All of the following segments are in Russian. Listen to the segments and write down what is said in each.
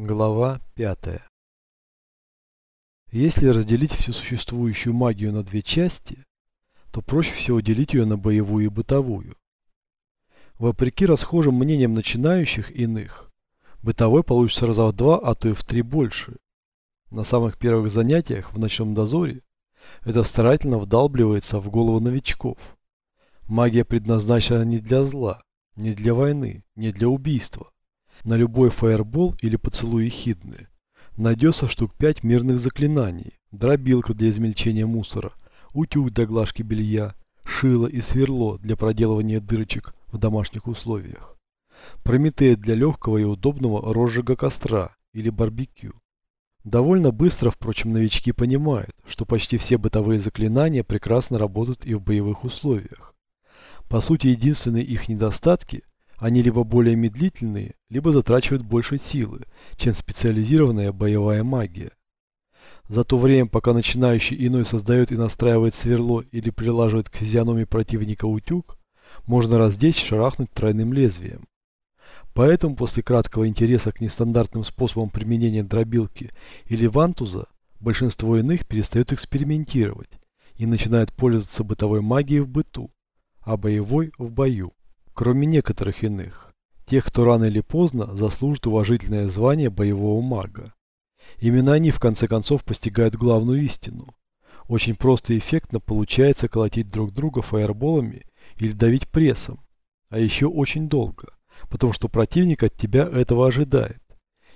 Глава 5. Если разделить всю существующую магию на две части, то проще всего делить ее на боевую и бытовую. Вопреки расхожим мнениям начинающих иных, бытовой получится раза в два, а то и в три больше. На самых первых занятиях в ночном дозоре это старательно вдалбливается в голову новичков. Магия предназначена не для зла, не для войны, не для убийства на любой фаербол или поцелуй ехидны. Найдется штук пять мирных заклинаний. Дробилка для измельчения мусора, утюг для глажки белья, шило и сверло для проделывания дырочек в домашних условиях. Прометей для легкого и удобного розжига костра или барбекю. Довольно быстро, впрочем, новички понимают, что почти все бытовые заклинания прекрасно работают и в боевых условиях. По сути, единственные их недостатки – они либо более медлительные, либо затрачивают больше силы, чем специализированная боевая магия. За то время, пока начинающий иной создает и настраивает сверло или прилаживает к физиономии противника утюг, можно раздеть шарахнуть тройным лезвием. Поэтому после краткого интереса к нестандартным способам применения дробилки или вантуза, большинство иных перестают экспериментировать и начинают пользоваться бытовой магией в быту, а боевой в бою кроме некоторых иных, тех, кто рано или поздно заслужит уважительное звание боевого мага. Именно они в конце концов постигают главную истину. Очень просто и эффектно получается колотить друг друга фаерболами или давить прессом, а еще очень долго, потому что противник от тебя этого ожидает.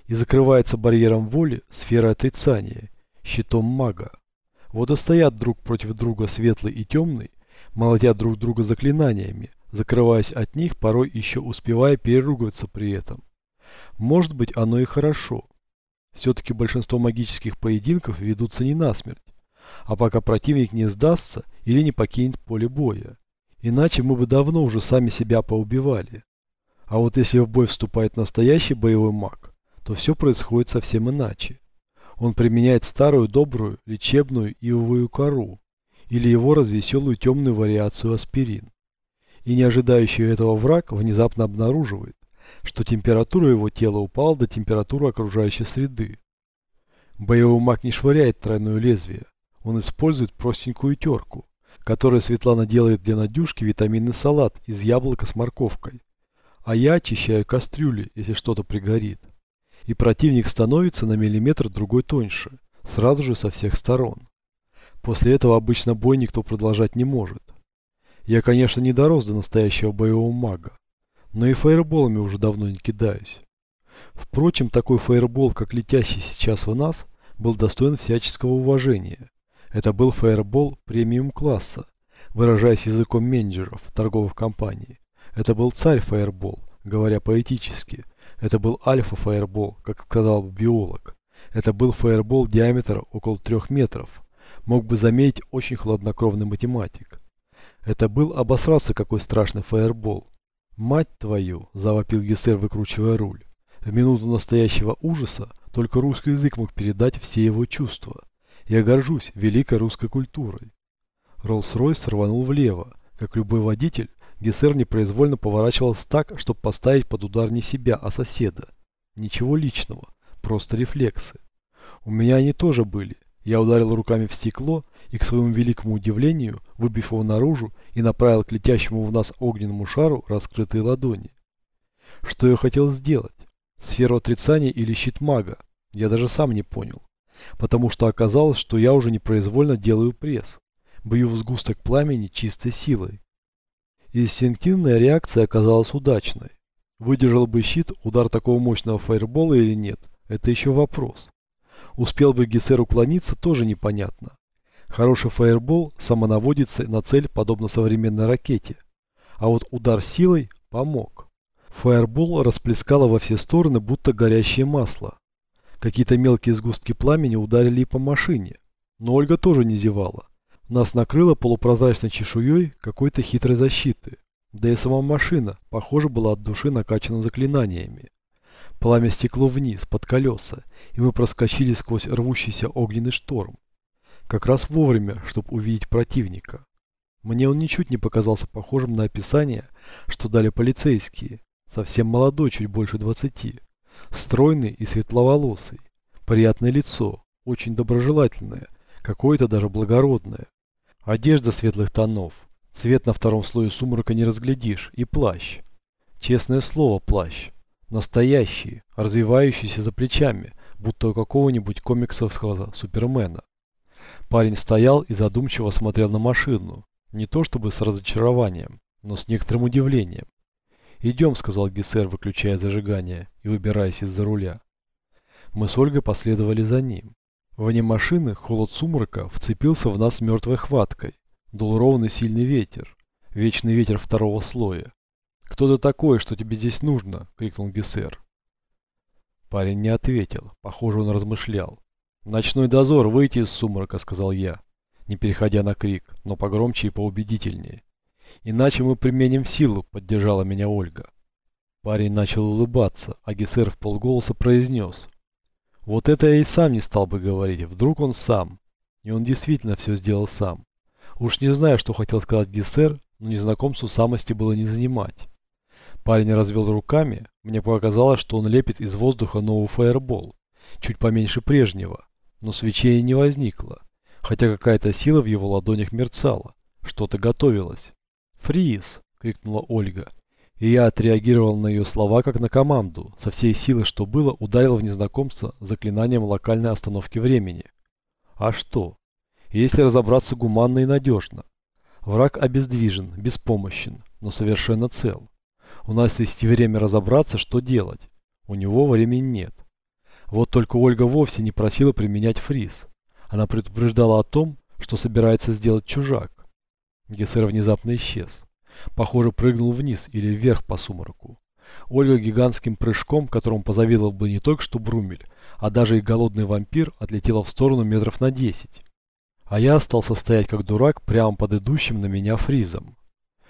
И закрывается барьером воли сфера отрицания, щитом мага. Вот и стоят друг против друга светлый и темный, молотят друг друга заклинаниями, закрываясь от них, порой еще успевая переругиваться при этом. Может быть, оно и хорошо. Все-таки большинство магических поединков ведутся не насмерть, а пока противник не сдастся или не покинет поле боя. Иначе мы бы давно уже сами себя поубивали. А вот если в бой вступает настоящий боевой маг, то все происходит совсем иначе. Он применяет старую добрую лечебную ивовую кору или его развеселую темную вариацию аспирин и не ожидающий этого враг внезапно обнаруживает, что температура его тела упала до температуры окружающей среды. Боевой маг не швыряет тройное лезвие, он использует простенькую терку, которая Светлана делает для Надюшки витаминный салат из яблока с морковкой, а я очищаю кастрюли, если что-то пригорит. И противник становится на миллиметр другой тоньше, сразу же со всех сторон. После этого обычно бой никто продолжать не может. Я, конечно, не дорос до настоящего боевого мага, но и фаерболами уже давно не кидаюсь. Впрочем, такой фаербол, как летящий сейчас в нас, был достоин всяческого уважения. Это был фаербол премиум-класса, выражаясь языком менеджеров торговых компаний. Это был царь фаербол, говоря поэтически. Это был альфа-фаербол, как сказал бы биолог. Это был фаербол диаметра около трех метров. Мог бы заметить очень хладнокровный математик. Это был обосраться какой страшный фаербол. «Мать твою!» – завопил Гессер, выкручивая руль. В минуту настоящего ужаса только русский язык мог передать все его чувства. Я горжусь великой русской культурой. Роллс-Ройс рванул влево. Как любой водитель, Гессер непроизвольно поворачивался так, чтобы поставить под удар не себя, а соседа. Ничего личного, просто рефлексы. У меня они тоже были. Я ударил руками в стекло и, к своему великому удивлению, выбив его наружу и направил к летящему в нас огненному шару раскрытые ладони. Что я хотел сделать? Сферу отрицания или щит мага? Я даже сам не понял. Потому что оказалось, что я уже непроизвольно делаю пресс. Бью в сгусток пламени чистой силой. Инстинктивная реакция оказалась удачной. Выдержал бы щит удар такого мощного фаербола или нет, это еще вопрос. Успел бы Гессер уклониться, тоже непонятно. Хороший фаербол самонаводится на цель, подобно современной ракете. А вот удар силой помог. Фаербол расплескало во все стороны, будто горящее масло. Какие-то мелкие сгустки пламени ударили и по машине. Но Ольга тоже не зевала. Нас накрыло полупрозрачной чешуей какой-то хитрой защиты. Да и сама машина, похоже, была от души накачана заклинаниями. Пламя стекло вниз, под колеса, и мы проскочили сквозь рвущийся огненный шторм. Как раз вовремя, чтобы увидеть противника. Мне он ничуть не показался похожим на описание, что дали полицейские. Совсем молодой, чуть больше двадцати. Стройный и светловолосый. Приятное лицо, очень доброжелательное, какое-то даже благородное. Одежда светлых тонов. Цвет на втором слое сумрака не разглядишь. И плащ. Честное слово, плащ. Настоящий, развивающийся за плечами, будто у какого-нибудь комиксовского супермена. Парень стоял и задумчиво смотрел на машину. Не то чтобы с разочарованием, но с некоторым удивлением. «Идем», — сказал Гессер, выключая зажигание и выбираясь из-за руля. Мы с Ольгой последовали за ним. Вне машины холод сумрака вцепился в нас мертвой хваткой. Дул ровный сильный ветер. Вечный ветер второго слоя. «Кто ты такой, что тебе здесь нужно?» — крикнул Гессер. Парень не ответил. Похоже, он размышлял. «Ночной дозор, выйти из сумрака», — сказал я, не переходя на крик, но погромче и поубедительнее. «Иначе мы применим силу», — поддержала меня Ольга. Парень начал улыбаться, а Гессер в полголоса произнес. Вот это я и сам не стал бы говорить, вдруг он сам. И он действительно все сделал сам. Уж не знаю, что хотел сказать Гессер, но незнакомцу самости было не занимать. Парень развел руками, мне показалось, что он лепит из воздуха новый фаербол, чуть поменьше прежнего, но свечей не возникло, хотя какая-то сила в его ладонях мерцала, что-то готовилось. «Фриз!» — крикнула Ольга. И я отреагировал на ее слова как на команду, со всей силы, что было, ударил в незнакомца заклинанием локальной остановки времени. А что? Если разобраться гуманно и надежно. Враг обездвижен, беспомощен, но совершенно цел. У нас есть время разобраться, что делать. У него времени нет. Вот только Ольга вовсе не просила применять фриз. Она предупреждала о том, что собирается сделать чужак. Гессер внезапно исчез. Похоже, прыгнул вниз или вверх по сумраку. Ольга гигантским прыжком, которому позавидовал бы не только что Брумель, а даже и голодный вампир, отлетела в сторону метров на 10. А я остался стоять как дурак прямо под идущим на меня фризом.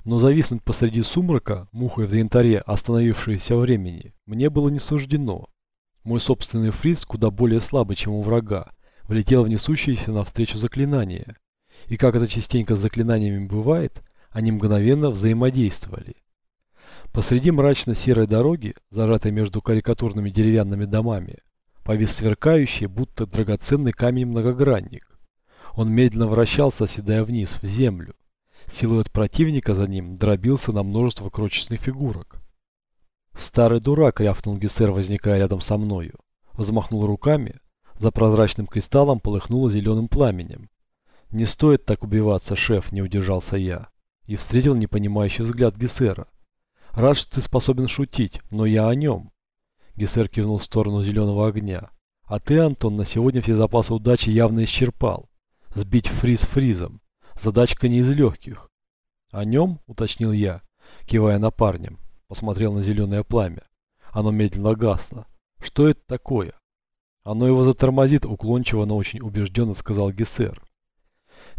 Но зависнуть посреди сумрака, мухой в янтаре, остановившееся времени, мне было не суждено. Мой собственный фриз, куда более слабый, чем у врага, влетел в несущееся навстречу заклинание. И как это частенько с заклинаниями бывает, они мгновенно взаимодействовали. Посреди мрачно-серой дороги, зажатой между карикатурными деревянными домами, повис сверкающий, будто драгоценный камень-многогранник. Он медленно вращался, оседая вниз, в землю. Силуэт противника за ним дробился на множество крошечных фигурок. «Старый дурак!» — рявкнул Гессер, возникая рядом со мною. Взмахнул руками, за прозрачным кристаллом полыхнуло зеленым пламенем. «Не стоит так убиваться, шеф!» — не удержался я и встретил непонимающий взгляд Гессера. «Рад, что ты способен шутить, но я о нем». Гессер кивнул в сторону зеленого огня. «А ты, Антон, на сегодня все запасы удачи явно исчерпал. Сбить фриз фризом. Задачка не из легких». «О нем?» — уточнил я, кивая на парня. Посмотрел на зеленое пламя. Оно медленно гасло. «Что это такое?» «Оно его затормозит», — уклончиво, но очень убежденно сказал Гессер.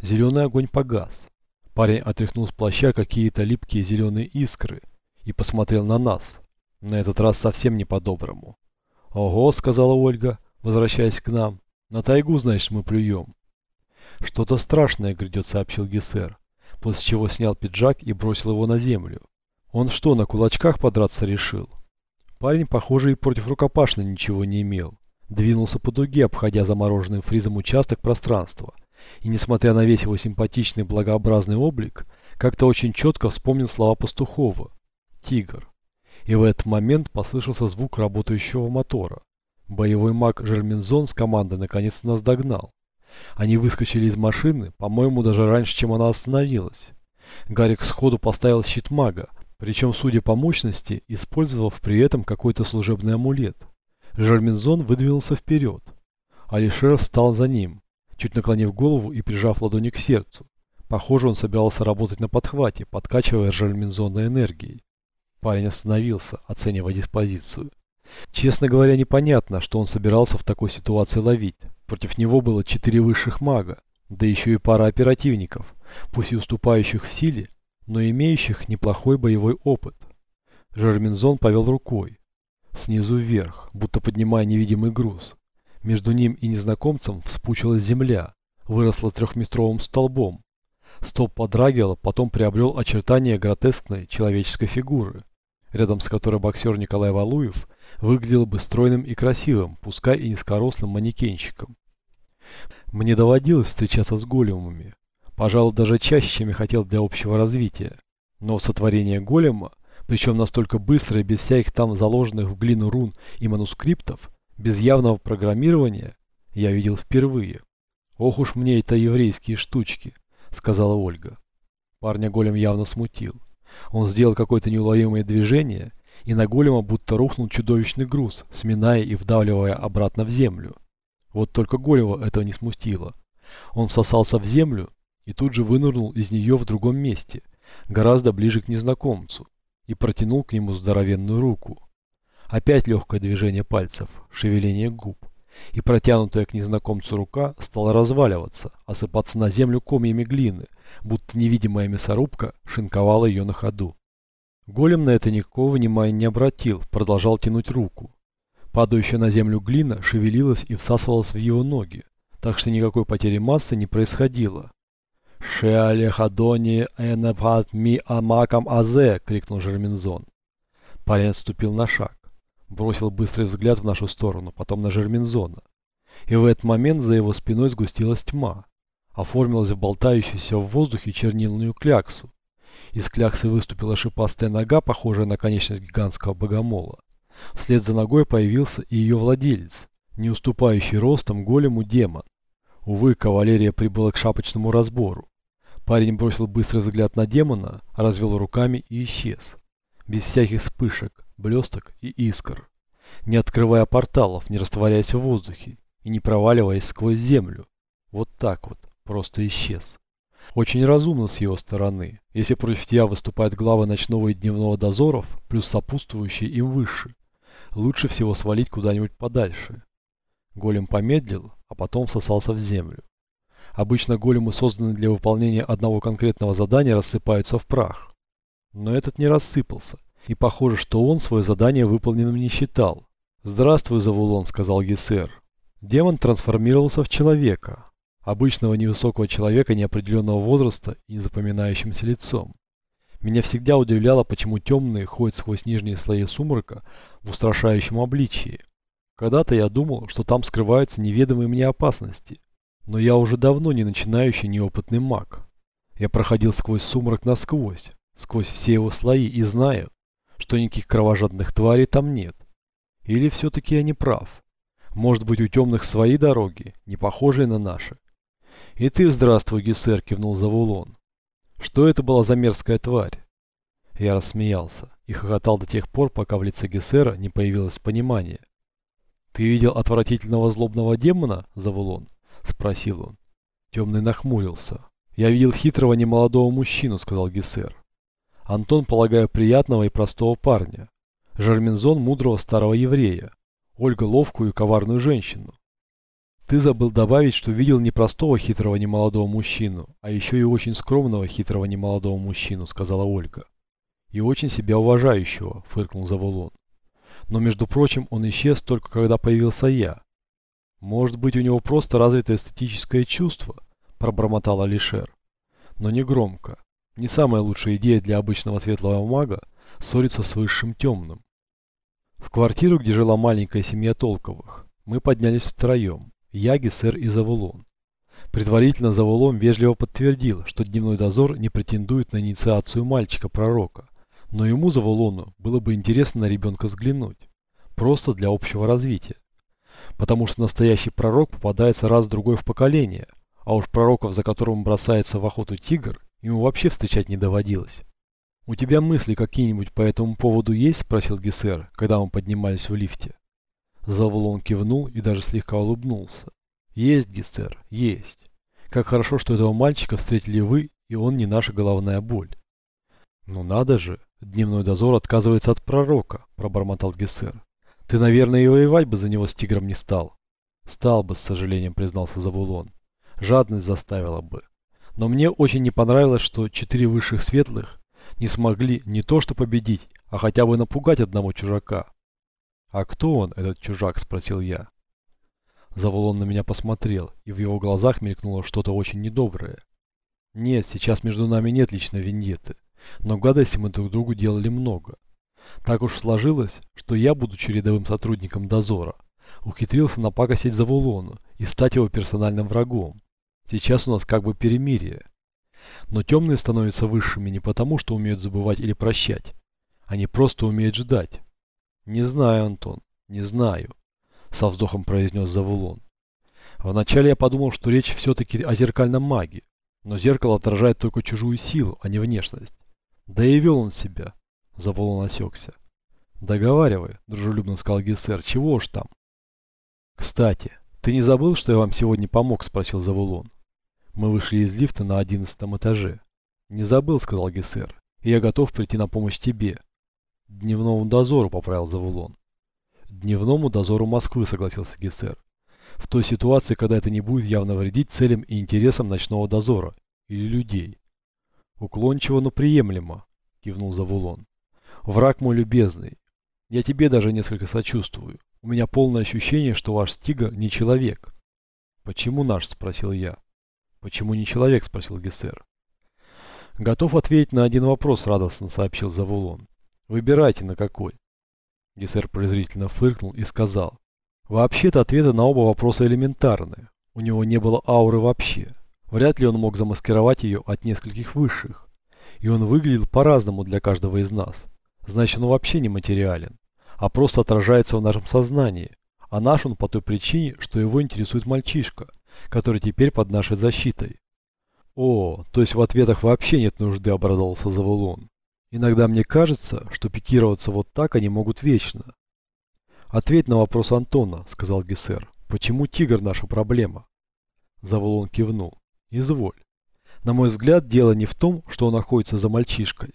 Зеленый огонь погас. Парень отряхнул с плаща какие-то липкие зеленые искры и посмотрел на нас. На этот раз совсем не по-доброму. «Ого», — сказала Ольга, возвращаясь к нам. «На тайгу, значит, мы плюем». «Что-то страшное грядет», — сообщил Гессер, после чего снял пиджак и бросил его на землю. «Он что, на кулачках подраться решил?» Парень, похоже, и против рукопашной ничего не имел. Двинулся по дуге, обходя замороженным фризом участок пространства и, несмотря на весь его симпатичный благообразный облик, как-то очень четко вспомнил слова Пастухова «Тигр». И в этот момент послышался звук работающего мотора. Боевой маг Жермензон с командой наконец-то нас догнал. Они выскочили из машины, по-моему, даже раньше, чем она остановилась. Гарик сходу поставил щит мага, причем, судя по мощности, использовав при этом какой-то служебный амулет. Жермензон выдвинулся вперед. Алишер встал за ним чуть наклонив голову и прижав ладони к сердцу. Похоже, он собирался работать на подхвате, подкачивая жальминзонной энергией. Парень остановился, оценивая диспозицию. Честно говоря, непонятно, что он собирался в такой ситуации ловить. Против него было четыре высших мага, да еще и пара оперативников, пусть и уступающих в силе, но имеющих неплохой боевой опыт. Жермензон повел рукой, снизу вверх, будто поднимая невидимый груз. Между ним и незнакомцем вспучилась земля, выросла трехметровым столбом. Столб подрагивал, потом приобрел очертания гротескной человеческой фигуры, рядом с которой боксер Николай Валуев выглядел бы стройным и красивым, пускай и низкорослым манекенщиком. Мне доводилось встречаться с големами, пожалуй, даже чаще, чем я хотел для общего развития. Но сотворение голема, причем настолько быстро и без всяких там заложенных в глину рун и манускриптов, без явного программирования, я видел впервые. «Ох уж мне это еврейские штучки», — сказала Ольга. Парня голем явно смутил. Он сделал какое-то неуловимое движение, и на голема будто рухнул чудовищный груз, сминая и вдавливая обратно в землю. Вот только голема этого не смутило. Он всосался в землю и тут же вынырнул из нее в другом месте, гораздо ближе к незнакомцу, и протянул к нему здоровенную руку. Опять легкое движение пальцев, шевеление губ, и протянутая к незнакомцу рука стала разваливаться, осыпаться на землю комьями глины, будто невидимая мясорубка шинковала ее на ходу. Голем на это никакого внимания не обратил, продолжал тянуть руку. Падающая на землю глина шевелилась и всасывалась в его ноги, так что никакой потери массы не происходило. «Шеалехадони энепхат ми амакам азе!» — крикнул Жермензон. Парень отступил на шаг, бросил быстрый взгляд в нашу сторону, потом на Жермензона. И в этот момент за его спиной сгустилась тьма, оформилась в болтающуюся в воздухе чернильную кляксу. Из кляксы выступила шипастая нога, похожая на конечность гигантского богомола. Вслед за ногой появился и ее владелец, не уступающий ростом голему демон. Увы, кавалерия прибыла к шапочному разбору. Парень бросил быстрый взгляд на демона, развел руками и исчез. Без всяких вспышек, блесток и искр. Не открывая порталов, не растворяясь в воздухе и не проваливаясь сквозь землю. Вот так вот, просто исчез. Очень разумно с его стороны, если против тебя выступают главы ночного и дневного дозоров, плюс сопутствующие им выше. Лучше всего свалить куда-нибудь подальше. Голем помедлил, а потом всосался в землю. Обычно големы, созданные для выполнения одного конкретного задания, рассыпаются в прах. Но этот не рассыпался, и похоже, что он свое задание выполненным не считал. «Здравствуй, Завулон», — сказал Гессер. Демон трансформировался в человека, обычного невысокого человека неопределенного возраста и незапоминающимся лицом. Меня всегда удивляло, почему темные ходят сквозь нижние слои сумрака в устрашающем обличии. Когда-то я думал, что там скрываются неведомые мне опасности, но я уже давно не начинающий неопытный маг. Я проходил сквозь сумрак насквозь, сквозь все его слои и знаю, что никаких кровожадных тварей там нет. Или все-таки я не прав? Может быть у темных свои дороги, не похожие на наши? И ты здравствуй, Гессер, кивнул Завулон. Что это была за мерзкая тварь? Я рассмеялся и хохотал до тех пор, пока в лице Гессера не появилось понимание. Ты видел отвратительного злобного демона, Завулон? – спросил он. Темный нахмурился. «Я видел хитрого немолодого мужчину», – сказал Гессер. «Антон, полагаю, приятного и простого парня. Жермензон – мудрого старого еврея. Ольга – ловкую и коварную женщину. Ты забыл добавить, что видел не простого хитрого немолодого мужчину, а еще и очень скромного хитрого немолодого мужчину», – сказала Ольга. «И очень себя уважающего», – фыркнул Завулон. «Но, между прочим, он исчез только когда появился я. «Может быть, у него просто развито эстетическое чувство», – пробормотал Алишер. «Но не громко. Не самая лучшая идея для обычного светлого мага – ссориться с высшим темным». В квартиру, где жила маленькая семья Толковых, мы поднялись втроем – я, Гессер и Завулон. Предварительно Завулон вежливо подтвердил, что дневной дозор не претендует на инициацию мальчика-пророка, но ему, Завулону, было бы интересно на ребенка взглянуть. Просто для общего развития потому что настоящий пророк попадается раз-другой в поколение, а уж пророков, за которым бросается в охоту тигр, ему вообще встречать не доводилось. «У тебя мысли какие-нибудь по этому поводу есть?» – спросил Гессер, когда мы поднимались в лифте. Завулон кивнул и даже слегка улыбнулся. «Есть, Гессер, есть. Как хорошо, что этого мальчика встретили вы, и он не наша головная боль». «Ну надо же, дневной дозор отказывается от пророка», – пробормотал Гессер. Ты, наверное, и воевать бы за него с тигром не стал. Стал бы, с сожалением признался Забулон. Жадность заставила бы. Но мне очень не понравилось, что четыре высших светлых не смогли не то что победить, а хотя бы напугать одного чужака. «А кто он, этот чужак?» – спросил я. Заволон на меня посмотрел, и в его глазах мелькнуло что-то очень недоброе. Нет, сейчас между нами нет личной виньеты, но гадости мы друг другу делали много. Так уж сложилось, что я, будучи рядовым сотрудником дозора, ухитрился напакостить Завулону и стать его персональным врагом. Сейчас у нас как бы перемирие. Но темные становятся высшими не потому, что умеют забывать или прощать. Они просто умеют ждать. Не знаю, Антон, не знаю, со вздохом произнес Завулон. Вначале я подумал, что речь все-таки о зеркальном маге, но зеркало отражает только чужую силу, а не внешность. Да и вел он себя. Завулон осекся. Договаривай, дружелюбно сказал Гессер, чего уж там. Кстати, ты не забыл, что я вам сегодня помог, спросил Завулон. Мы вышли из лифта на одиннадцатом этаже. Не забыл, сказал Гессер, и я готов прийти на помощь тебе. Дневному дозору, поправил Завулон. Дневному дозору Москвы, согласился Гессер. В той ситуации, когда это не будет явно вредить целям и интересам ночного дозора или людей. Уклончиво, но приемлемо, кивнул Завулон. Враг мой любезный, я тебе даже несколько сочувствую. У меня полное ощущение, что ваш тигр не человек. Почему наш? Спросил я. Почему не человек? Спросил Гессер. Готов ответить на один вопрос, радостно сообщил Завулон. Выбирайте на какой. Гессер презрительно фыркнул и сказал. Вообще-то ответы на оба вопроса элементарные. У него не было ауры вообще. Вряд ли он мог замаскировать ее от нескольких высших. И он выглядел по-разному для каждого из нас. Значит, он вообще не материален, а просто отражается в нашем сознании. А наш он по той причине, что его интересует мальчишка, который теперь под нашей защитой. О, то есть в ответах вообще нет нужды, обрадовался Завулон. Иногда мне кажется, что пикироваться вот так они могут вечно. Ответь на вопрос Антона, сказал Гессер. Почему тигр наша проблема? Заволон кивнул. Изволь. На мой взгляд, дело не в том, что он находится за мальчишкой.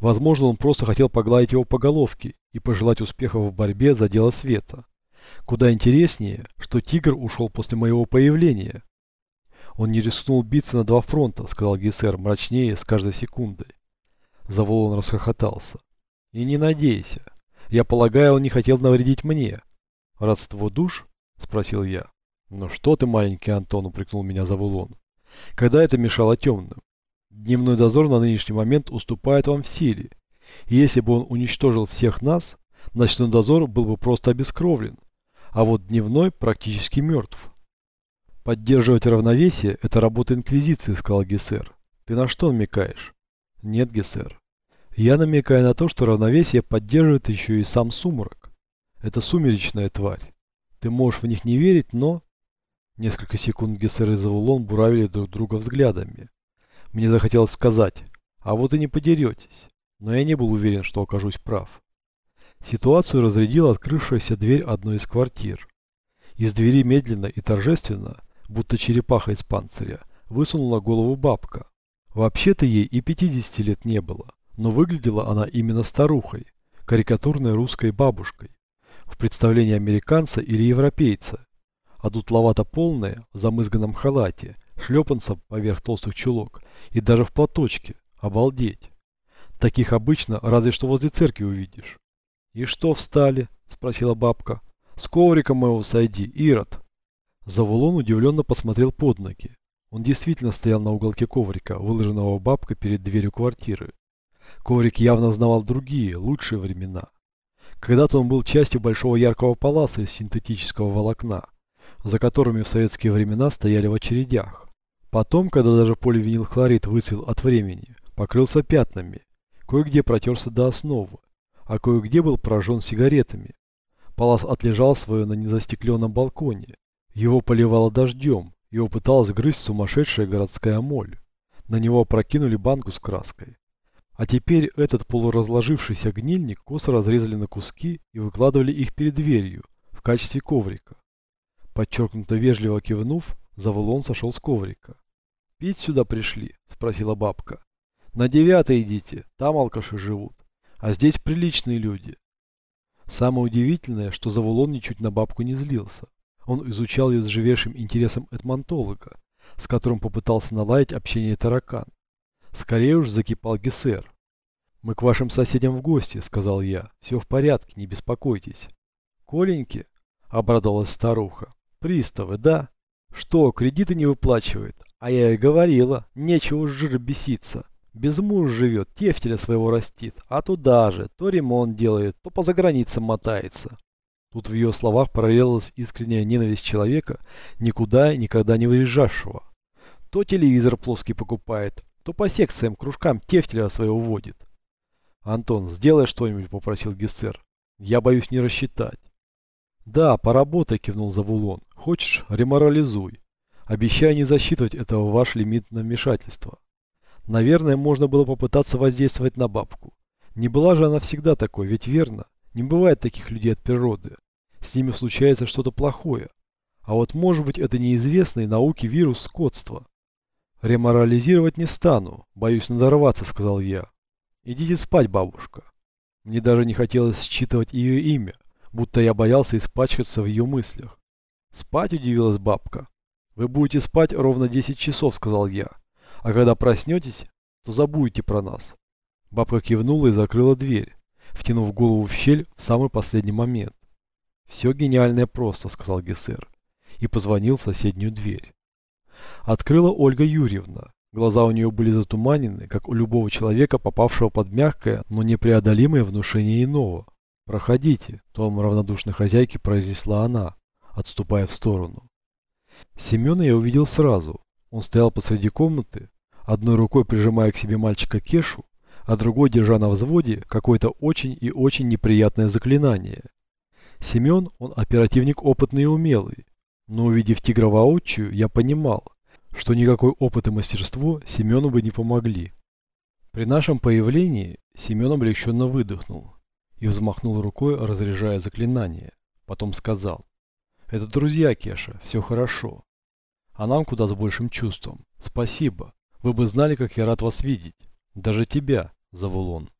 Возможно, он просто хотел погладить его по головке и пожелать успехов в борьбе за дело света. Куда интереснее, что тигр ушел после моего появления. Он не рискнул биться на два фронта, сказал Гессер мрачнее с каждой секундой. Заволон расхохотался. И не надейся. Я полагаю, он не хотел навредить мне. Родство душ? Спросил я. Ну что ты, маленький Антон, упрекнул меня за вулон. Когда это мешало темным? Дневной дозор на нынешний момент уступает вам в силе. И если бы он уничтожил всех нас, ночной дозор был бы просто обескровлен. А вот дневной практически мертв. Поддерживать равновесие – это работа Инквизиции, сказал Гессер. Ты на что намекаешь? Нет, Гессер. Я намекаю на то, что равновесие поддерживает еще и сам сумрак. Это сумеречная тварь. Ты можешь в них не верить, но... Несколько секунд Гессер и Завулон буравили друг друга взглядами. Мне захотелось сказать, а вот и не подеретесь. Но я не был уверен, что окажусь прав. Ситуацию разрядила открывшаяся дверь одной из квартир. Из двери медленно и торжественно, будто черепаха из панциря, высунула голову бабка. Вообще-то ей и 50 лет не было но выглядела она именно старухой, карикатурной русской бабушкой, в представлении американца или европейца, а дутловато полная, в замызганном халате, шлепанцем поверх толстых чулок и даже в платочке, обалдеть. Таких обычно разве что возле церкви увидишь. «И что встали?» – спросила бабка. «С коврика моего сойди, Ирод!» Завулон удивленно посмотрел под ноги. Он действительно стоял на уголке коврика, выложенного бабкой перед дверью квартиры. Коврик явно знавал другие, лучшие времена. Когда-то он был частью большого яркого паласа из синтетического волокна, за которыми в советские времена стояли в очередях. Потом, когда даже поливинилхлорид выцвел от времени, покрылся пятнами, кое-где протерся до основы, а кое-где был поражен сигаретами. Палас отлежал свое на незастекленном балконе. Его поливало дождем, его пыталась грызть сумасшедшая городская моль. На него опрокинули банку с краской. А теперь этот полуразложившийся гнильник косо разрезали на куски и выкладывали их перед дверью в качестве коврика. Подчеркнуто вежливо кивнув, Завулон сошел с коврика. «Пить сюда пришли?» – спросила бабка. «На девятое идите, там алкаши живут, а здесь приличные люди». Самое удивительное, что Завулон ничуть на бабку не злился. Он изучал ее с живейшим интересом этмонтолога, с которым попытался наладить общение таракан. Скорее уж закипал Гессер. «Мы к вашим соседям в гости», — сказал я. «Все в порядке, не беспокойтесь». «Коленьки?» — обрадовалась старуха. «Приставы, да? Что, кредиты не выплачивает? А я и говорила, нечего жир беситься. Без мужа живет, тефтеля своего растит, а туда же, то ремонт делает, то по заграницам мотается. Тут в ее словах прорелась искренняя ненависть человека, никуда и никогда не выезжавшего. То телевизор плоский покупает, то по секциям, кружкам тефтеля своего водит. «Антон, сделай что-нибудь», — попросил Гессер. «Я боюсь не рассчитать». «Да, поработай», — кивнул Завулон. «Хочешь, реморализуй. Обещаю не засчитывать этого ваш лимит на вмешательство». Наверное, можно было попытаться воздействовать на бабку. Не была же она всегда такой, ведь верно? Не бывает таких людей от природы. С ними случается что-то плохое. А вот может быть это неизвестный науке вирус скотства. Реморализировать не стану, боюсь надорваться, сказал я. Идите спать, бабушка. Мне даже не хотелось считывать ее имя, будто я боялся испачкаться в ее мыслях. Спать удивилась бабка. Вы будете спать ровно 10 часов, сказал я. А когда проснетесь, то забудете про нас. Бабка кивнула и закрыла дверь, втянув голову в щель в самый последний момент. «Все гениальное просто», — сказал Гессер, и позвонил в соседнюю дверь. Открыла Ольга Юрьевна. Глаза у нее были затуманены, как у любого человека, попавшего под мягкое, но непреодолимое внушение иного. «Проходите», — тоном равнодушной хозяйки произнесла она, отступая в сторону. Семена я увидел сразу. Он стоял посреди комнаты, одной рукой прижимая к себе мальчика Кешу, а другой держа на взводе какое-то очень и очень неприятное заклинание. Семен, он оперативник опытный и умелый, но увидев тигра воочию, я понимал, что никакой опыт и мастерство Семену бы не помогли. При нашем появлении Семен облегченно выдохнул и взмахнул рукой, разряжая заклинание. Потом сказал, «Это друзья, Кеша, все хорошо. А нам куда с большим чувством. Спасибо. Вы бы знали, как я рад вас видеть. Даже тебя, Завулон.